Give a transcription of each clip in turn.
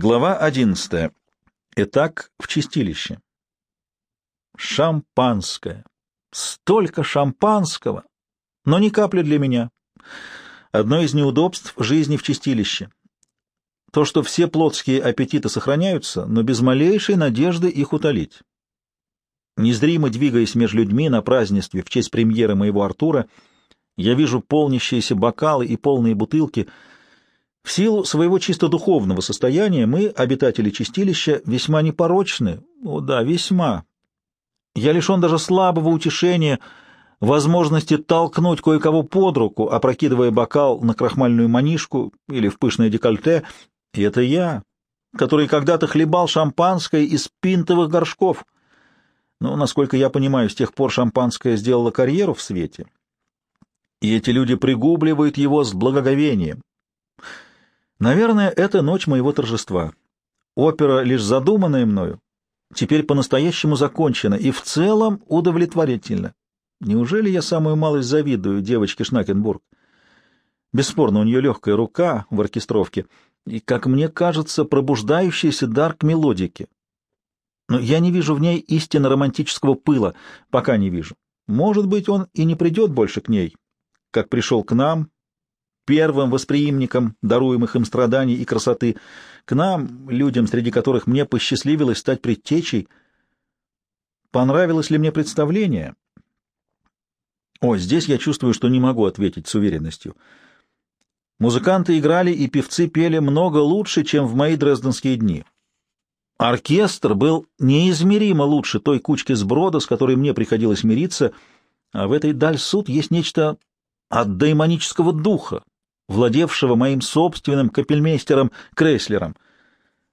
Глава одиннадцатая. Итак, в чистилище. Шампанское. Столько шампанского, но ни капли для меня. Одно из неудобств жизни в чистилище. То, что все плотские аппетиты сохраняются, но без малейшей надежды их утолить. Незримо двигаясь между людьми на празднестве в честь премьеры моего Артура, я вижу полнящиеся бокалы и полные бутылки — в силу своего чисто духовного состояния мы, обитатели чистилища, весьма непорочны. О да, весьма. Я лишен даже слабого утешения, возможности толкнуть кое-кого под руку, опрокидывая бокал на крахмальную манишку или в пышное декольте. И это я, который когда-то хлебал шампанское из пинтовых горшков. Но, насколько я понимаю, с тех пор шампанское сделало карьеру в свете. И эти люди пригубливают его с благоговением. Наверное, это ночь моего торжества. Опера, лишь задуманная мною, теперь по-настоящему закончена и в целом удовлетворительна. Неужели я самую малость завидую девочке Шнакенбург? Бесспорно, у нее легкая рука в оркестровке и, как мне кажется, пробуждающийся дар к мелодике. Но я не вижу в ней истинно романтического пыла, пока не вижу. Может быть, он и не придет больше к ней, как пришел к нам, первым восприимником даруемых им страданий и красоты, к нам, людям, среди которых мне посчастливилось стать предтечей. Понравилось ли мне представление? О, здесь я чувствую, что не могу ответить с уверенностью. Музыканты играли и певцы пели много лучше, чем в мои дрезденские дни. Оркестр был неизмеримо лучше той кучки сброда, с которой мне приходилось мириться, а в этой даль суд есть нечто от даймонического духа, владевшего моим собственным капельмейстером Крейслером.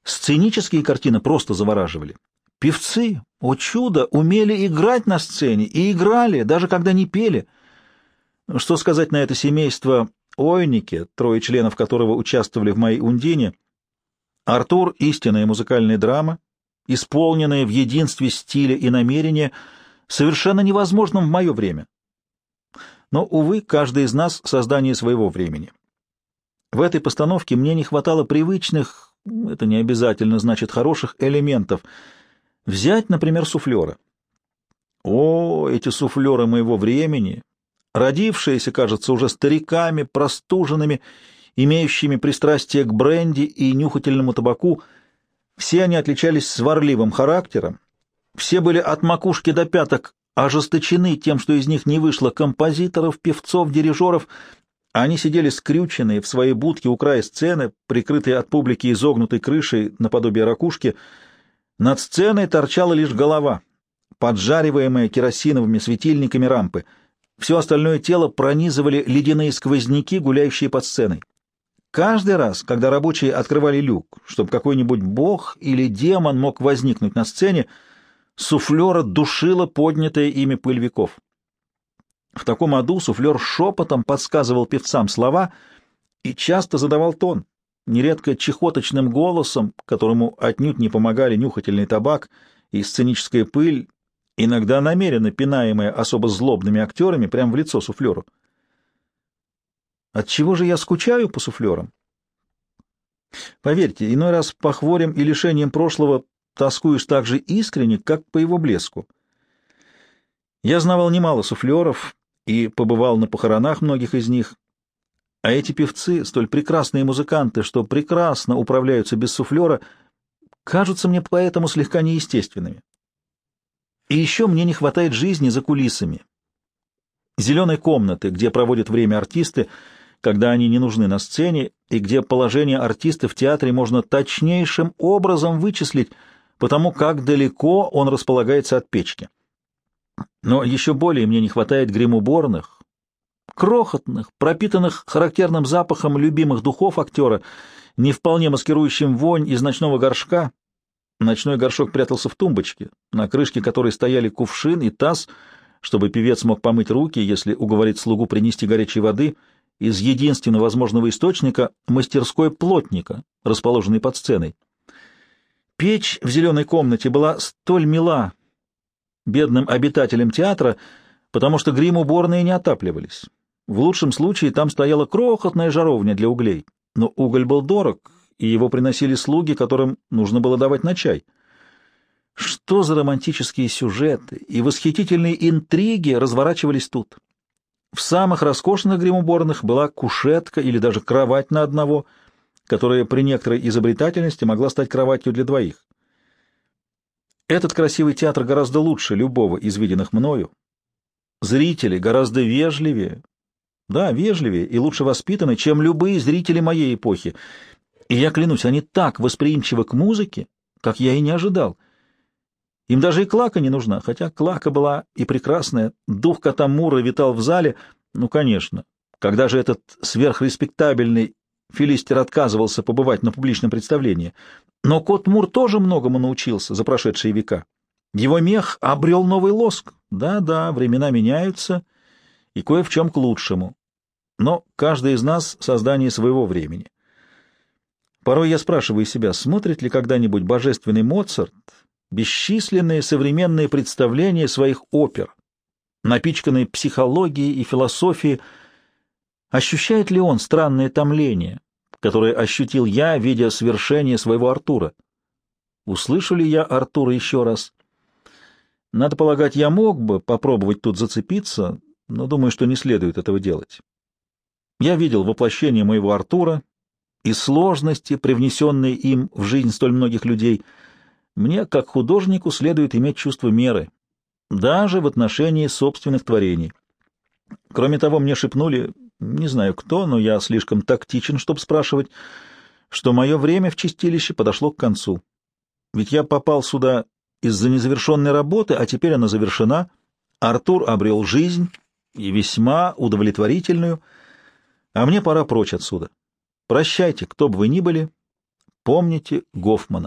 Сценические картины просто завораживали. Певцы, о чудо, умели играть на сцене и играли, даже когда не пели. Что сказать на это семейство Ойники, трое членов которого участвовали в моей «Ундине»? Артур — истинная музыкальная драма, исполненная в единстве стиля и намерения, совершенно невозможным в мое время. Но, увы, каждый из нас — создание своего времени. В этой постановке мне не хватало привычных, это не обязательно значит хороших, элементов. Взять, например, суфлера. О, эти суфлеры моего времени, родившиеся, кажется, уже стариками, простуженными, имеющими пристрастие к бренди и нюхательному табаку, все они отличались сварливым характером, все были от макушки до пяток ожесточены тем, что из них не вышло композиторов, певцов, дирижеров, они сидели скрюченные в своей будке у края сцены, прикрытые от публики изогнутой крышей наподобие ракушки. Над сценой торчала лишь голова, поджариваемая керосиновыми светильниками рампы. Все остальное тело пронизывали ледяные сквозняки, гуляющие под сценой. Каждый раз, когда рабочие открывали люк, чтобы какой-нибудь бог или демон мог возникнуть на сцене, суфлера душила поднятая ими пыль веков. В таком аду суфлер шепотом подсказывал певцам слова и часто задавал тон, нередко чехоточным голосом, которому отнюдь не помогали нюхательный табак и сценическая пыль, иногда намеренно пинаемая особо злобными актерами прямо в лицо суфлеру. Отчего же я скучаю по суфлерам? Поверьте, иной раз по хворям и лишениям прошлого тоскуешь так же искренне, как по его блеску. Я знавал немало суфлеров, и побывал на похоронах многих из них. А эти певцы, столь прекрасные музыканты, что прекрасно управляются без суфлера, кажутся мне поэтому слегка неестественными. И еще мне не хватает жизни за кулисами. Зеленой комнаты, где проводят время артисты, когда они не нужны на сцене, и где положение артиста в театре можно точнейшим образом вычислить, потому как далеко он располагается от печки. Но еще более мне не хватает гримуборных, крохотных, пропитанных характерным запахом любимых духов актера, не вполне маскирующим вонь из ночного горшка. Ночной горшок прятался в тумбочке, на крышке которой стояли кувшин и таз, чтобы певец мог помыть руки, если уговорить слугу принести горячей воды из единственного возможного источника — мастерской плотника, расположенной под сценой. Печь в зеленой комнате была столь мила, бедным обитателям театра, потому что грим-уборные не отапливались. В лучшем случае там стояла крохотная жаровня для углей, но уголь был дорог, и его приносили слуги, которым нужно было давать на чай. Что за романтические сюжеты и восхитительные интриги разворачивались тут? В самых роскошных гримуборных была кушетка или даже кровать на одного, которая при некоторой изобретательности могла стать кроватью для двоих. Этот красивый театр гораздо лучше любого из виденных мною. Зрители гораздо вежливее, да, вежливее и лучше воспитаны, чем любые зрители моей эпохи. И я клянусь, они так восприимчивы к музыке, как я и не ожидал. Им даже и клака не нужна, хотя клака была и прекрасная. Дух кота Мура витал в зале. Ну, конечно. Когда же этот сверхреспектабельный филистер отказывался побывать на публичном представлении? Но кот Мур тоже многому научился за прошедшие века. Его мех обрел новый лоск. Да-да, времена меняются, и кое в чем к лучшему. Но каждый из нас — создание своего времени. Порой я спрашиваю себя, смотрит ли когда-нибудь божественный Моцарт бесчисленные современные представления своих опер, напичканные психологией и философией, ощущает ли он странное томление, которое ощутил я, видя свершение своего Артура? Услышу ли я Артура еще раз? Надо полагать, я мог бы попробовать тут зацепиться, но думаю, что не следует этого делать. Я видел воплощение моего Артура и сложности, привнесенные им в жизнь столь многих людей — мне, как художнику, следует иметь чувство меры, даже в отношении собственных творений. Кроме того, мне шепнули, не знаю кто, но я слишком тактичен, чтобы спрашивать, что мое время в чистилище подошло к концу. Ведь я попал сюда из-за незавершенной работы, а теперь она завершена. Артур обрел жизнь, и весьма удовлетворительную, а мне пора прочь отсюда. Прощайте, кто бы вы ни были, помните Гофмана.